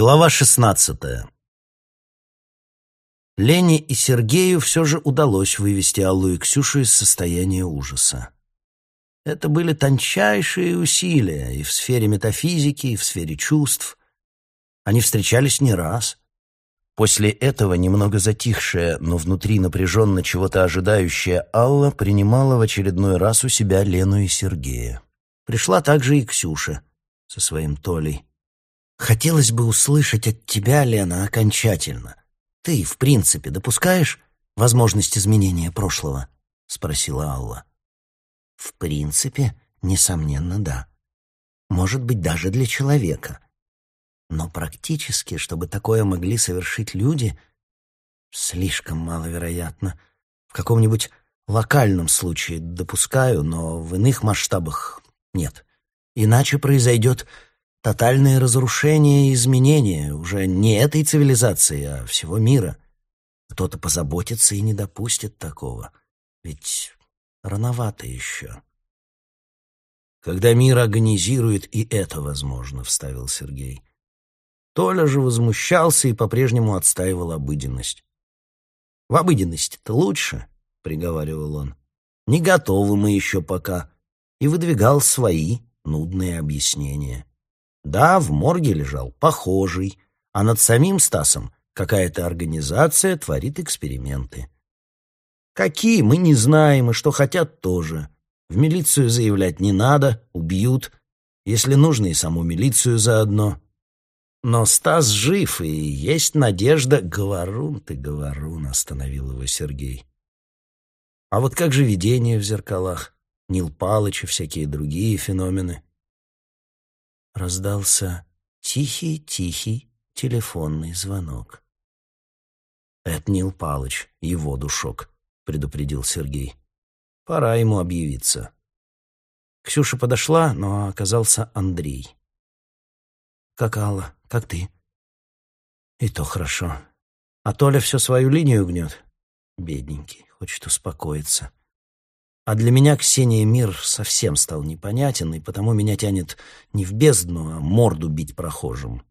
Глава шестнадцатая. Лене и Сергею все же удалось вывести Аллу и Ксюшу из состояния ужаса. Это были тончайшие усилия и в сфере метафизики, и в сфере чувств. Они встречались не раз. После этого немного затихшая, но внутри напряженно чего-то ожидающая Алла принимала в очередной раз у себя Лену и Сергея. Пришла также и Ксюша со своим Толей. «Хотелось бы услышать от тебя, Лена, окончательно. Ты, в принципе, допускаешь возможность изменения прошлого?» — спросила Алла. «В принципе, несомненно, да. Может быть, даже для человека. Но практически, чтобы такое могли совершить люди, слишком маловероятно. В каком-нибудь локальном случае допускаю, но в иных масштабах нет. Иначе произойдет тотальное разрушение и изменение уже не этой цивилизации, а всего мира. Кто-то позаботится и не допустит такого. Ведь рановато еще. Когда мир агонизирует, и это возможно, — вставил Сергей. Толя же возмущался и по-прежнему отстаивал обыденность. «В обыденности-то лучше», — приговаривал он. «Не готовы мы еще пока», и выдвигал свои нудные объяснения. Да, в морге лежал похожий, а над самим Стасом какая-то организация творит эксперименты. Какие, мы не знаем, и что хотят тоже. В милицию заявлять не надо, убьют. Если нужно, и саму милицию заодно. Но Стас жив, и есть надежда. Говорун ты, говорун, остановил его Сергей. А вот как же видение в зеркалах? Нил Палыч и всякие другие феномены раздался тихий-тихий телефонный звонок. «Это Нил Палыч, его душок», — предупредил Сергей. «Пора ему объявиться». Ксюша подошла, но оказался Андрей. «Как Алла? Как ты?» «И то хорошо. А Толя всю свою линию гнет?» «Бедненький, хочет успокоиться». А для меня Ксения мир совсем стал непонятен, и потому меня тянет не в бездну, а морду бить прохожим.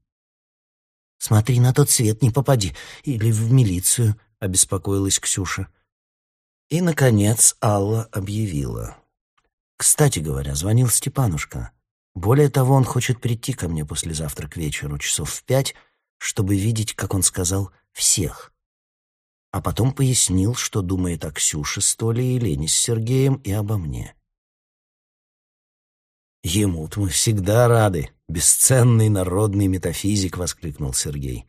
«Смотри, на тот свет не попади, или в милицию», — обеспокоилась Ксюша. И, наконец, Алла объявила. «Кстати говоря, звонил Степанушка. Более того, он хочет прийти ко мне послезавтра к вечеру, часов в пять, чтобы видеть, как он сказал, всех а потом пояснил, что думает о Ксюше с Толей и Лене с Сергеем и обо мне. «Ему-то мы всегда рады, бесценный народный метафизик!» — воскликнул Сергей.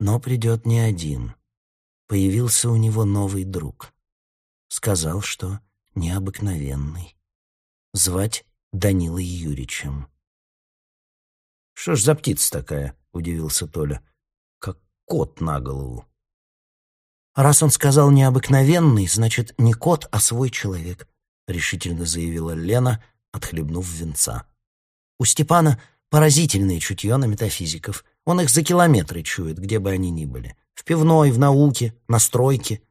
«Но придет не один. Появился у него новый друг. Сказал, что необыкновенный. Звать Данилой Юричем». «Что ж за птица такая?» — удивился Толя. «Как кот на голову». «Раз он сказал необыкновенный, значит, не кот, а свой человек», — решительно заявила Лена, отхлебнув венца. «У Степана поразительное чутье на метафизиков. Он их за километры чует, где бы они ни были. В пивной, в науке, на стройке.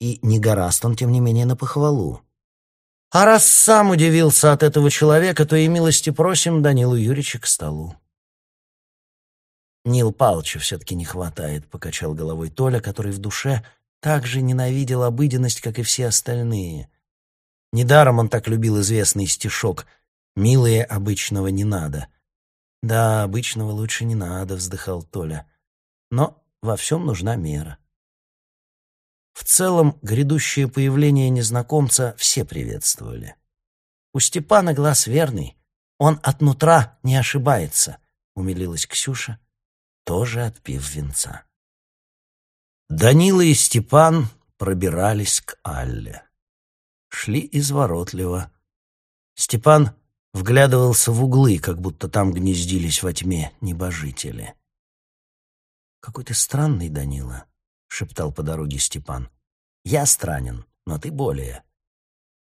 И не гораст он, тем не менее, на похвалу. А раз сам удивился от этого человека, то и милости просим Данилу Юрьевича к столу. Нил Палча все-таки не хватает, — покачал головой Толя, который в душе так же ненавидел обыденность, как и все остальные. Недаром он так любил известный стишок «Милые обычного не надо». «Да, обычного лучше не надо», — вздыхал Толя. «Но во всем нужна мера». В целом, грядущее появление незнакомца все приветствовали. «У Степана глаз верный, он от нутра не ошибается», — умилилась Ксюша тоже отпив венца. Данила и Степан пробирались к Алле. Шли изворотливо. Степан вглядывался в углы, как будто там гнездились во тьме небожители. «Какой ты странный, Данила», — шептал по дороге Степан. «Я странен, но ты более.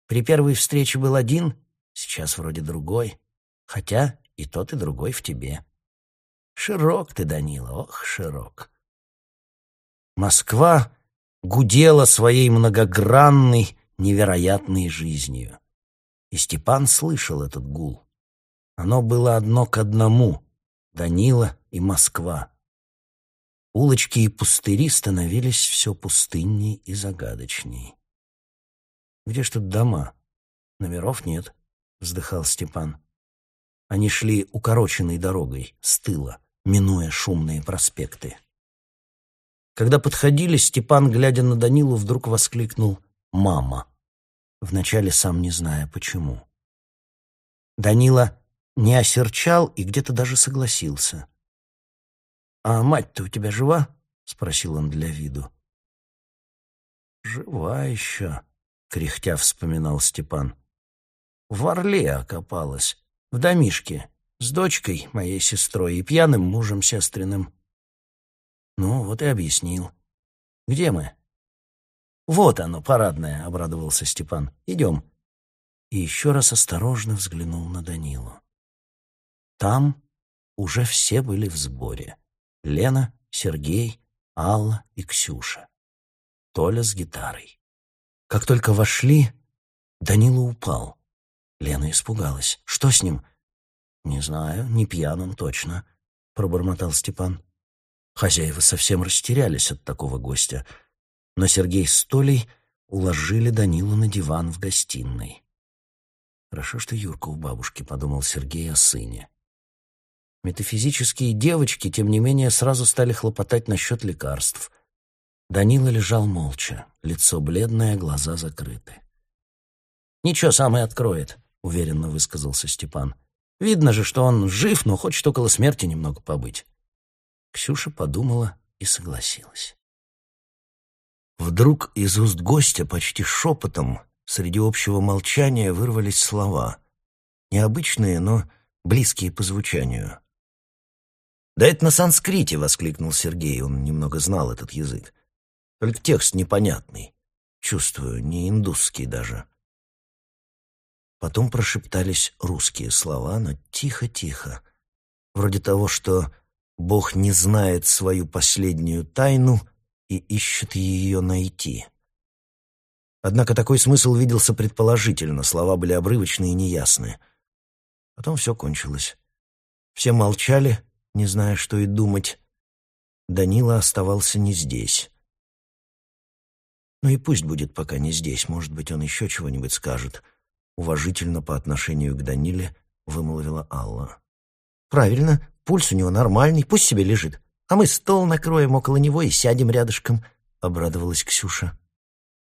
При первой встрече был один, сейчас вроде другой, хотя и тот, и другой в тебе. Широк ты, Данила, ох, широк. Москва гудела своей многогранной, невероятной жизнью. И Степан слышал этот гул. Оно было одно к одному, Данила и Москва. Улочки и пустыри становились все пустынней и загадочней. «Где ж тут дома? Номеров нет», — вздыхал Степан. Они шли укороченной дорогой, с тыла, минуя шумные проспекты. Когда подходили, Степан, глядя на Данилу, вдруг воскликнул «Мама!», вначале сам не зная почему. Данила не осерчал и где-то даже согласился. «А мать-то у тебя жива?» — спросил он для виду. «Жива еще», — кряхтя вспоминал Степан. «В Орле окопалась, в домишке, с дочкой, моей сестрой, и пьяным мужем сестриным». «Ну, вот и объяснил. Где мы?» «Вот оно, парадное», — обрадовался Степан. «Идем». И еще раз осторожно взглянул на Данилу. Там уже все были в сборе. Лена, Сергей, Алла и Ксюша. Толя с гитарой. Как только вошли, Данила упал. Лена испугалась. «Что с ним?» «Не знаю, не пьяным точно», — пробормотал Степан. Хозяева совсем растерялись от такого гостя, но Сергей с Толей уложили Данилу на диван в гостиной. «Хорошо, что Юрка у бабушки», — подумал Сергей о сыне. Метафизические девочки, тем не менее, сразу стали хлопотать насчет лекарств. Данила лежал молча, лицо бледное, глаза закрыты. «Ничего, сам и откроет», — уверенно высказался Степан. «Видно же, что он жив, но хочет около смерти немного побыть». Ксюша подумала и согласилась. Вдруг из уст гостя почти шепотом среди общего молчания вырвались слова. Необычные, но близкие по звучанию. «Да это на санскрите!» — воскликнул Сергей. Он немного знал этот язык. «Только текст непонятный. Чувствую, не индусский даже». Потом прошептались русские слова, но тихо-тихо. Вроде того, что Бог не знает свою последнюю тайну и ищет ее найти. Однако такой смысл виделся предположительно, слова были обрывочные и неясные. Потом все кончилось. Все молчали, не зная, что и думать. Данила оставался не здесь. Ну и пусть будет пока не здесь, может быть, он еще чего-нибудь скажет. Уважительно по отношению к Даниле вымолвила Алла. «Правильно, пульс у него нормальный, пусть себе лежит. А мы стол накроем около него и сядем рядышком», — обрадовалась Ксюша.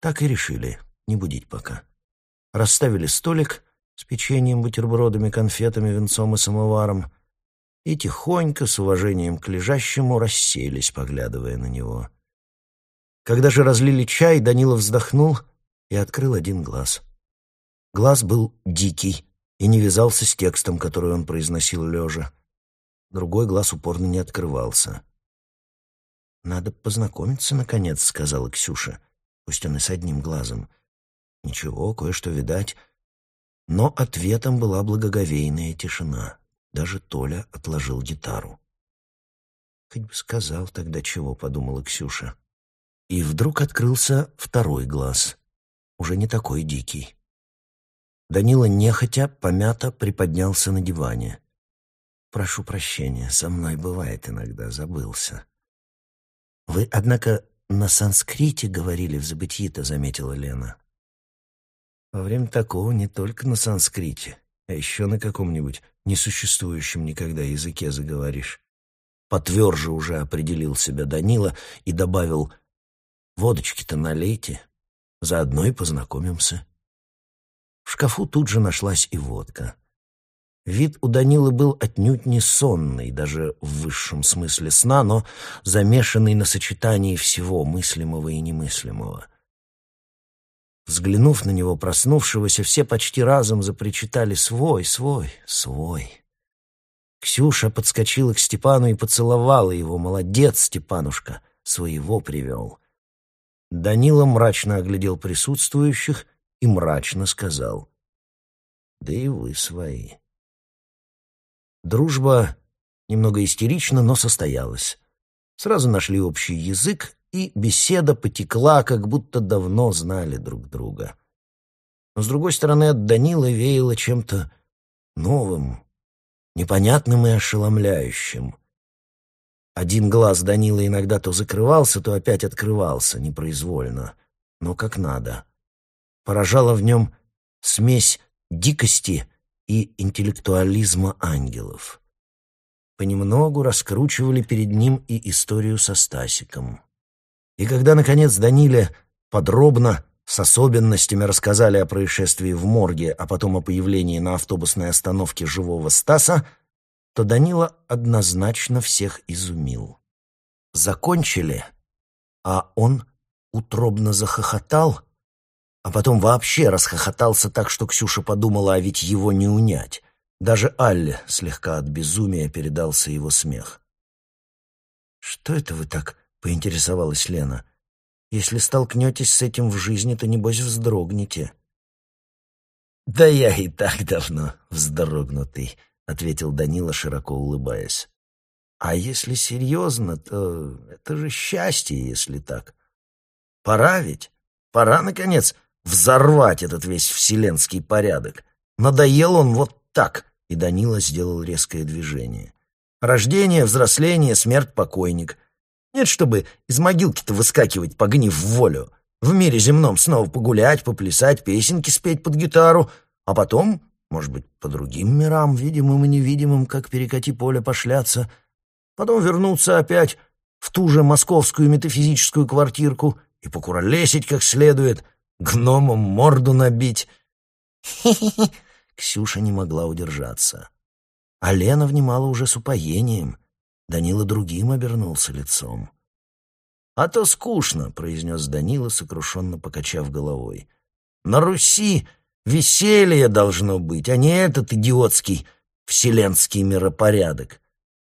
Так и решили, не будить пока. Расставили столик с печеньем, бутербродами, конфетами, венцом и самоваром — и тихонько, с уважением к лежащему, расселись, поглядывая на него. Когда же разлили чай, Данила вздохнул и открыл один глаз. Глаз был дикий и не вязался с текстом, который он произносил лежа. Другой глаз упорно не открывался. «Надо познакомиться, наконец», — сказала Ксюша, пусть он и с одним глазом. «Ничего, кое-что видать». Но ответом была благоговейная тишина. Даже Толя отложил гитару. «Хоть бы сказал тогда чего», — подумала Ксюша. И вдруг открылся второй глаз, уже не такой дикий. Данила нехотя, помято приподнялся на диване. «Прошу прощения, со мной бывает иногда, забылся». «Вы, однако, на санскрите говорили в забытии-то», — заметила Лена. «Во время такого не только на санскрите, а еще на каком-нибудь несуществующем никогда языке заговоришь. Потверже уже определил себя Данила и добавил «Водочки-то налейте, заодно и познакомимся». В шкафу тут же нашлась и водка. Вид у Данилы был отнюдь не сонный, даже в высшем смысле сна, но замешанный на сочетании всего мыслимого и немыслимого. Взглянув на него, проснувшегося, все почти разом запричитали «Свой, свой, свой». Ксюша подскочила к Степану и поцеловала его. «Молодец, Степанушка, своего привел». Данила мрачно оглядел присутствующих и мрачно сказал «Да и вы свои». Дружба немного истерична, но состоялась. Сразу нашли общий язык и беседа потекла, как будто давно знали друг друга. Но, с другой стороны, от Данила веяло чем-то новым, непонятным и ошеломляющим. Один глаз Данила иногда то закрывался, то опять открывался, непроизвольно, но как надо. Поражала в нем смесь дикости и интеллектуализма ангелов. Понемногу раскручивали перед ним и историю со Стасиком. И когда, наконец, Даниле подробно, с особенностями рассказали о происшествии в морге, а потом о появлении на автобусной остановке живого Стаса, то Данила однозначно всех изумил. Закончили, а он утробно захохотал, а потом вообще расхохотался так, что Ксюша подумала, а ведь его не унять. Даже Алле слегка от безумия передался его смех. «Что это вы так?» — поинтересовалась Лена. «Если столкнетесь с этим в жизни, то, небось, вздрогнете». «Да я и так давно вздрогнутый», — ответил Данила, широко улыбаясь. «А если серьезно, то это же счастье, если так. Пора ведь, пора, наконец, взорвать этот весь вселенский порядок. Надоел он вот так, и Данила сделал резкое движение. Рождение, взросление, смерть, покойник. Нет, чтобы из могилки-то выскакивать, погнив в волю. В мире земном снова погулять, поплясать, песенки спеть под гитару, а потом, может быть, по другим мирам, видимым и невидимым, как перекати поле пошляться, потом вернуться опять в ту же московскую метафизическую квартирку и покуролесить как следует, гномам морду набить. Ксюша не могла удержаться. А Лена внимала уже с упоением. Данила другим обернулся лицом. «А то скучно», — произнес Данила, сокрушенно покачав головой. «На Руси веселье должно быть, а не этот идиотский вселенский миропорядок.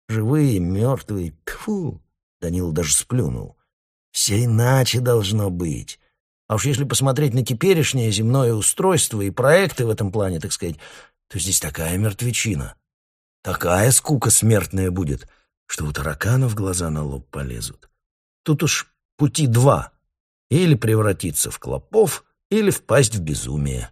Живые, мертвые, тьфу!» Данила даже сплюнул. «Все иначе должно быть. А уж если посмотреть на теперешнее земное устройство и проекты в этом плане, так сказать, то здесь такая мертвечина, такая скука смертная будет, что у тараканов глаза на лоб полезут. Тут уж пути два — или превратиться в клопов, или впасть в безумие.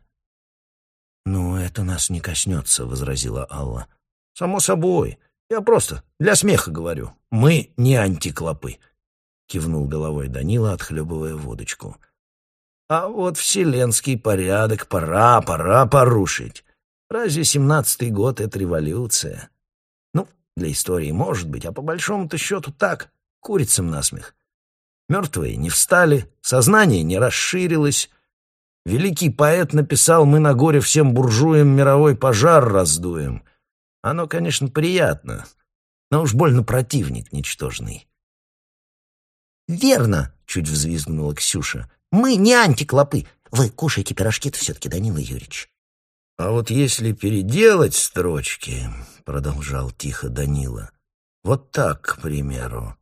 «Ну, это нас не коснется», — возразила Алла. «Само собой. Я просто для смеха говорю. Мы не антиклопы», — кивнул головой Данила, отхлебывая водочку. А вот вселенский порядок пора, пора порушить. Разве семнадцатый год — это революция? Ну, для истории может быть, а по большому-то счету так, курицам насмех. Мертвые не встали, сознание не расширилось. Великий поэт написал «Мы на горе всем буржуям мировой пожар раздуем». Оно, конечно, приятно, но уж больно противник ничтожный. «Верно!» — чуть взвизгнула Ксюша. Мы не антиклопы. Вы кушаете пирожки-то все-таки, Данила Юрьевич. — А вот если переделать строчки, — продолжал тихо Данила, — вот так, к примеру,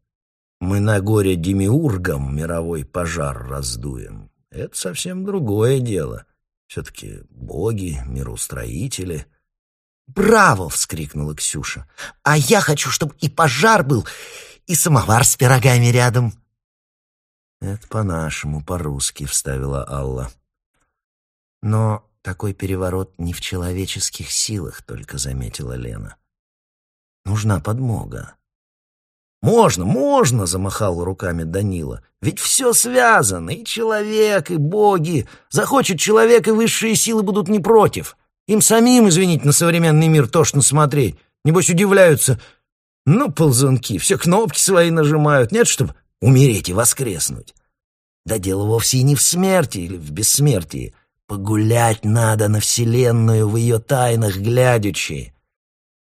мы на горе демиургам мировой пожар раздуем. Это совсем другое дело. Все-таки боги, мироустроители. «Браво!» — вскрикнула Ксюша. «А я хочу, чтобы и пожар был, и самовар с пирогами рядом». «Это по-нашему, по-русски», — вставила Алла. «Но такой переворот не в человеческих силах», — только заметила Лена. «Нужна подмога». «Можно, можно!» — замахал руками Данила. «Ведь все связано, и человек, и боги. Захочет человек, и высшие силы будут не против. Им самим, извините, на современный мир тошно смотреть. Небось удивляются. Ну, ползунки, все кнопки свои нажимают. Нет, чтобы умереть и воскреснуть. Да дело вовсе и не в смерти или в бессмертии. Погулять надо на Вселенную в ее тайнах глядячи.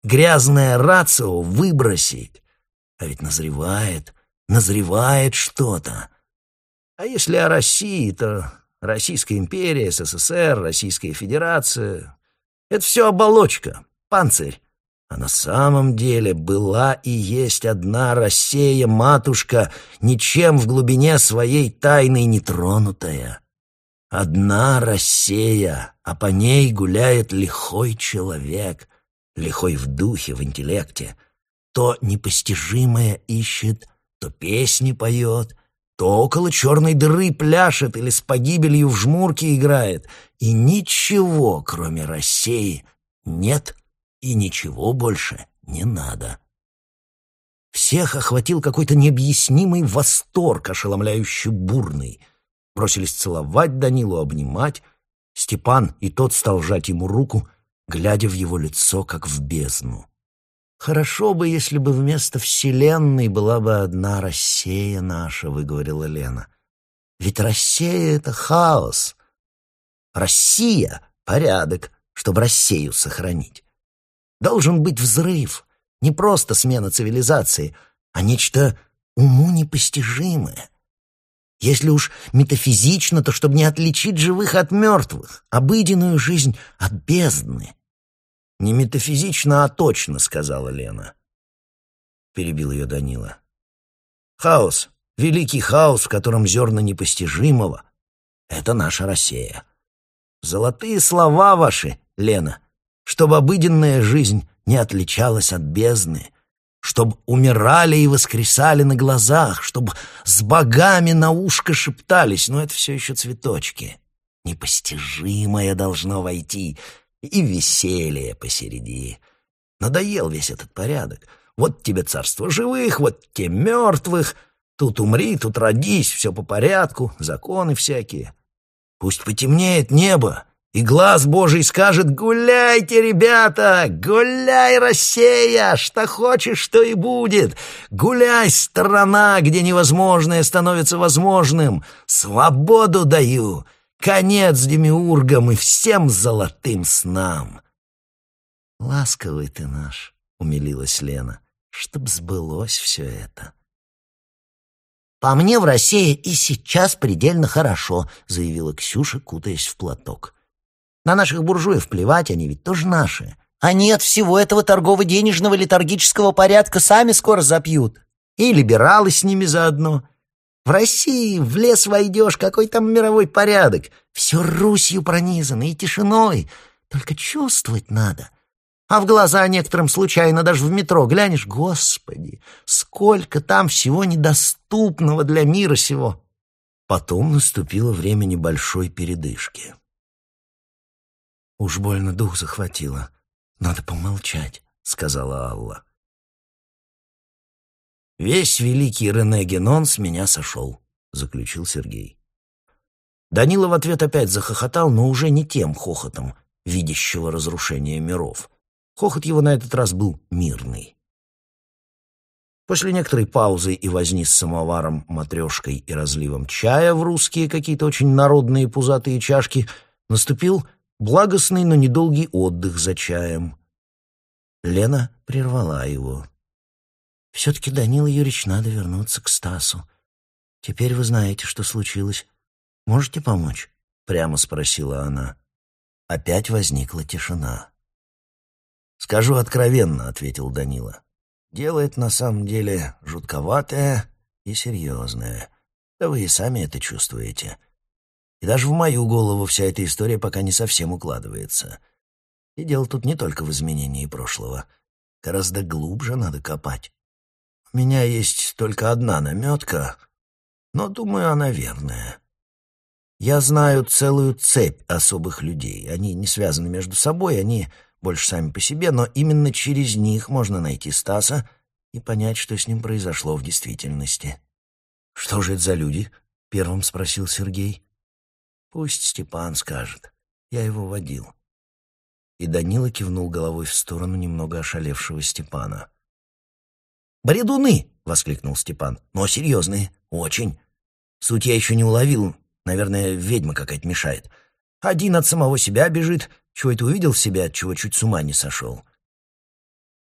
Грязное рацио выбросить. А ведь назревает, назревает что-то. А если о России, то Российская империя, СССР, Российская Федерация — это все оболочка, панцирь. А на самом деле была и есть одна Россия, матушка, ничем в глубине своей тайны не тронутая. Одна Россия, а по ней гуляет лихой человек, лихой в духе, в интеллекте. То непостижимое ищет, то песни поет, то около черной дыры пляшет или с погибелью в жмурке играет, и ничего, кроме России, нет И ничего больше не надо. Всех охватил какой-то необъяснимый восторг, ошеломляющий бурный. Бросились целовать Данилу, обнимать. Степан и тот стал жать ему руку, глядя в его лицо, как в бездну. «Хорошо бы, если бы вместо Вселенной была бы одна Россия наша», — выговорила Лена. «Ведь Россия — это хаос. Россия — порядок, чтобы Россию сохранить. Должен быть взрыв, не просто смена цивилизации, а нечто уму непостижимое. Если уж метафизично, то чтобы не отличить живых от мертвых, обыденную жизнь от бездны. «Не метафизично, а точно», — сказала Лена. Перебил ее Данила. «Хаос, великий хаос, в котором зерна непостижимого — это наша Россия. Золотые слова ваши, Лена, чтобы обыденная жизнь не отличалась от бездны, чтобы умирали и воскресали на глазах, чтобы с богами на ушко шептались, но это все еще цветочки. Непостижимое должно войти, и веселье посереди. Надоел весь этот порядок. Вот тебе царство живых, вот те мертвых. Тут умри, тут родись, все по порядку, законы всякие. Пусть потемнеет небо, и глаз Божий скажет «Гуляйте, ребята! Гуляй, Россия! Что хочешь, что и будет! Гуляй, страна, где невозможное становится возможным! Свободу даю! Конец демиургам и всем золотым снам!» «Ласковый ты наш!» — умилилась Лена. «Чтоб сбылось все это!» «По мне в России и сейчас предельно хорошо», — заявила Ксюша, кутаясь в платок. «На наших буржуев плевать, они ведь тоже наши. Они от всего этого торгово-денежного литургического порядка сами скоро запьют. И либералы с ними заодно. В России в лес войдешь, какой там мировой порядок. Все Русью пронизано и тишиной. Только чувствовать надо. А в глаза некоторым случайно даже в метро глянешь, господи, сколько там всего недоступного для мира сего. Потом наступило время небольшой передышки. «Уж больно дух захватило. Надо помолчать», — сказала Алла. «Весь великий Рене Генон с меня сошел», — заключил Сергей. Данила в ответ опять захохотал, но уже не тем хохотом, видящего разрушение миров. Хохот его на этот раз был мирный. После некоторой паузы и возни с самоваром, матрешкой и разливом чая в русские какие-то очень народные пузатые чашки наступил благостный, но недолгий отдых за чаем. Лена прервала его. Все-таки, Данила Юрьевич, надо вернуться к Стасу. Теперь вы знаете, что случилось. Можете помочь?» — прямо спросила она. Опять возникла тишина. «Скажу откровенно», — ответил Данила. «Делает на самом деле жутковатое и серьезное. Да вы и сами это чувствуете. И даже в мою голову вся эта история пока не совсем укладывается. И дело тут не только в изменении прошлого. Гораздо глубже надо копать. У меня есть только одна наметка, но, думаю, она верная. Я знаю целую цепь особых людей. Они не связаны между собой, они больше сами по себе, но именно через них можно найти Стаса и понять, что с ним произошло в действительности. «Что же это за люди?» — первым спросил Сергей. «Пусть Степан скажет. Я его водил». И Данила кивнул головой в сторону немного ошалевшего Степана. «Бредуны!» — воскликнул Степан. «Но серьезные. Очень. Суть я еще не уловил. Наверное, ведьма какая-то мешает. Один от самого себя бежит. Чего это увидел в себя, от чего чуть с ума не сошел?»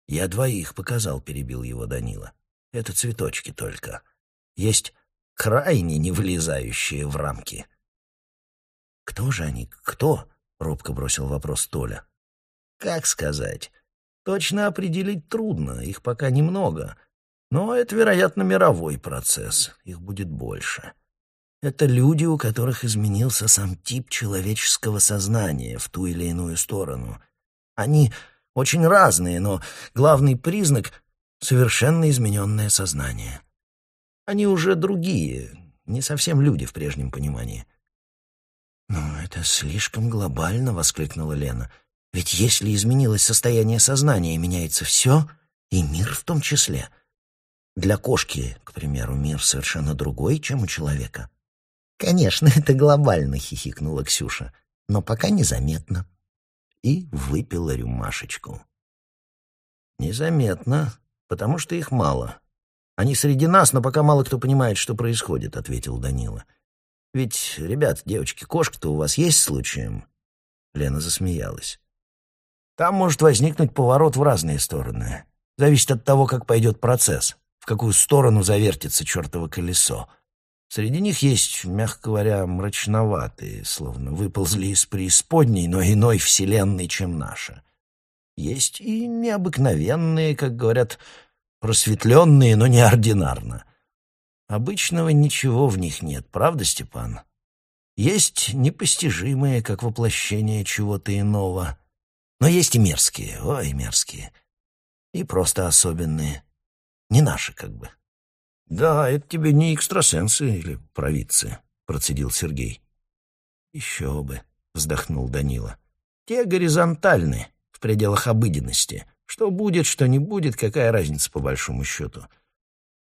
«Я двоих показал», — перебил его Данила. «Это цветочки только. Есть крайне не влезающие в рамки». «Кто же они? Кто?» — робко бросил вопрос Толя. «Как сказать? Точно определить трудно, их пока немного. Но это, вероятно, мировой процесс, их будет больше. Это люди, у которых изменился сам тип человеческого сознания в ту или иную сторону. Они очень разные, но главный признак — совершенно измененное сознание. Они уже другие, не совсем люди в прежнем понимании. «Ну, это слишком глобально», — воскликнула Лена. Ведь если изменилось состояние сознания, меняется все, и мир в том числе. Для кошки, к примеру, мир совершенно другой, чем у человека. «Конечно, это глобально», — хихикнула Ксюша, «но пока незаметно». И выпила рюмашечку. «Незаметно, потому что их мало. Они среди нас, но пока мало кто понимает, что происходит», — ответил Данила. «Ведь, ребят, девочки, кошка-то у вас есть случаем?» Лена засмеялась. «Там может возникнуть поворот в разные стороны. Зависит от того, как пойдет процесс, в какую сторону завертится чертово колесо. Среди них есть, мягко говоря, мрачноватые, словно выползли из преисподней, но иной вселенной, чем наша. Есть и необыкновенные, как говорят, просветленные, но неординарно. Обычного ничего в них нет, правда, Степан? Есть непостижимые, как воплощение чего-то иного, но есть и мерзкие, ой, мерзкие, и просто особенные, не наши как бы. «Да, это тебе не экстрасенсы или провидцы», — процедил Сергей. «Еще бы», — вздохнул Данила. «Те горизонтальные, в пределах обыденности. Что будет, что не будет, какая разница по большому счету?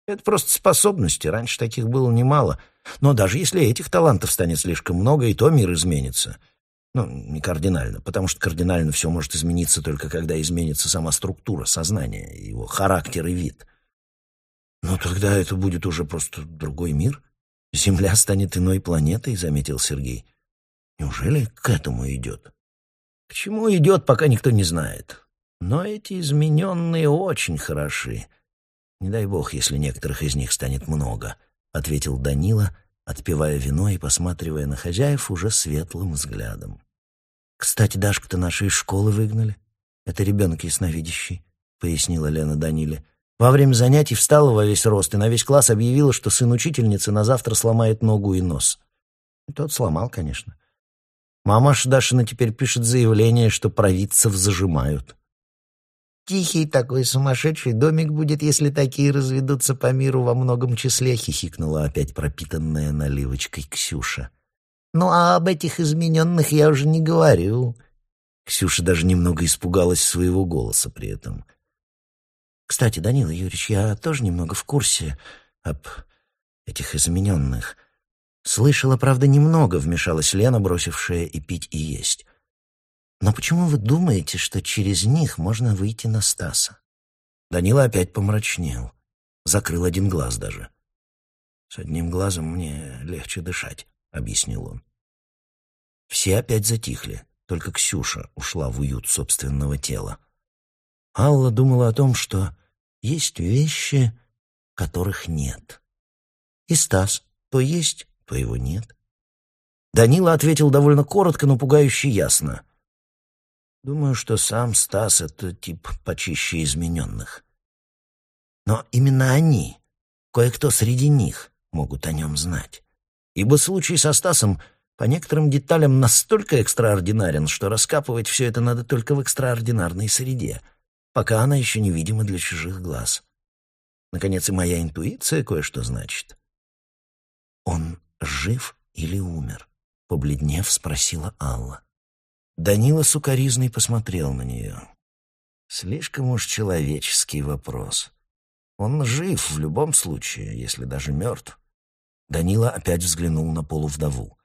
Это просто способности, раньше таких было немало. Но даже если этих талантов станет слишком много, и то мир изменится. Ну, не кардинально, потому что кардинально все может измениться только когда изменится сама структура сознания, его характер и вид. Но тогда это будет уже просто другой мир. Земля станет иной планетой, заметил Сергей. Неужели к этому идет? К чему идет, пока никто не знает. Но эти измененные очень хороши. Не дай бог, если некоторых из них станет много, ответил Данила, отпивая вино и посматривая на хозяев уже светлым взглядом. Кстати, Дашку-то нашей из школы выгнали. Это ребенок ясновидящий, пояснила Лена Даниле. Во время занятий встала во весь рост и на весь класс объявила, что сын учительницы на завтра сломает ногу и нос. И тот сломал, конечно. Мамаша Дашина теперь пишет заявление, что провидцев зажимают. «Тихий такой сумасшедший домик будет, если такие разведутся по миру во многом числе», — хихикнула опять пропитанная наливочкой Ксюша. «Ну а об этих измененных я уже не говорю». Ксюша даже немного испугалась своего голоса при этом — кстати, Данила Юрьевич, я тоже немного в курсе об этих измененных. Слышала, правда, немного, вмешалась Лена, бросившая и пить, и есть. Но почему вы думаете, что через них можно выйти на Стаса? Данила опять помрачнел. Закрыл один глаз даже. «С одним глазом мне легче дышать», — объяснил он. Все опять затихли, только Ксюша ушла в уют собственного тела. Алла думала о том, что есть вещи, которых нет. И Стас то есть, то его нет. Данила ответил довольно коротко, но пугающе ясно. Думаю, что сам Стас — это тип почище измененных. Но именно они, кое-кто среди них, могут о нем знать. Ибо случай со Стасом по некоторым деталям настолько экстраординарен, что раскапывать все это надо только в экстраординарной среде — пока она еще невидима для чужих глаз. Наконец, и моя интуиция кое-что значит. «Он жив или умер?» — побледнев, спросила Алла. Данила сукоризный посмотрел на нее. Слишком уж человеческий вопрос. Он жив в любом случае, если даже мертв. Данила опять взглянул на полувдову.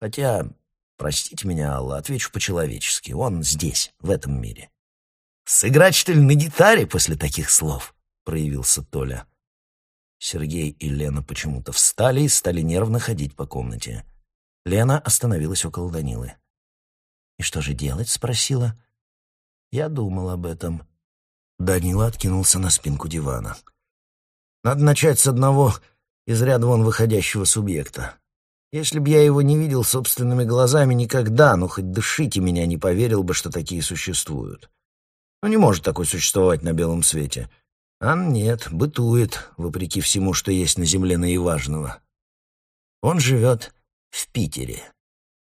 Хотя, простите меня, Алла, отвечу по-человечески. Он здесь, в этом мире. «Сыграть, что ли, на гитаре после таких слов?» — проявился Толя. Сергей и Лена почему-то встали и стали нервно ходить по комнате. Лена остановилась около Данилы. «И что же делать?» — спросила. «Я думал об этом». Данила откинулся на спинку дивана. «Надо начать с одного из ряда вон выходящего субъекта. Если б я его не видел собственными глазами никогда, ну хоть дышите меня, не поверил бы, что такие существуют. Ну, не может такой существовать на белом свете. А нет, бытует, вопреки всему, что есть на земле наиважного. Он живет в Питере.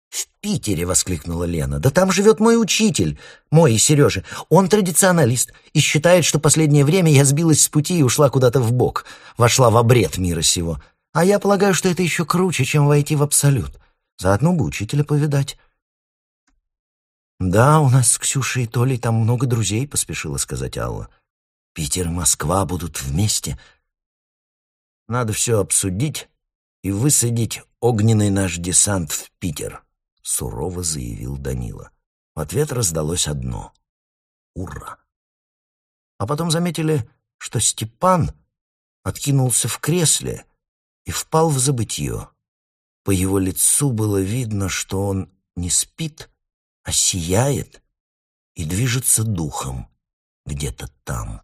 «В Питере!» — воскликнула Лена. «Да там живет мой учитель, мой и Сережа. Он традиционалист и считает, что последнее время я сбилась с пути и ушла куда-то в бок, вошла в обред мира сего. А я полагаю, что это еще круче, чем войти в абсолют. Заодно бы учителя повидать. «Да, у нас с Ксюшей и Толей там много друзей», — поспешила сказать Алла. «Питер и Москва будут вместе». «Надо все обсудить и высадить огненный наш десант в Питер», — сурово заявил Данила. В ответ раздалось одно — «Ура!». А потом заметили, что Степан откинулся в кресле и впал в забытье. По его лицу было видно, что он не спит, а сияет и движется духом где-то там.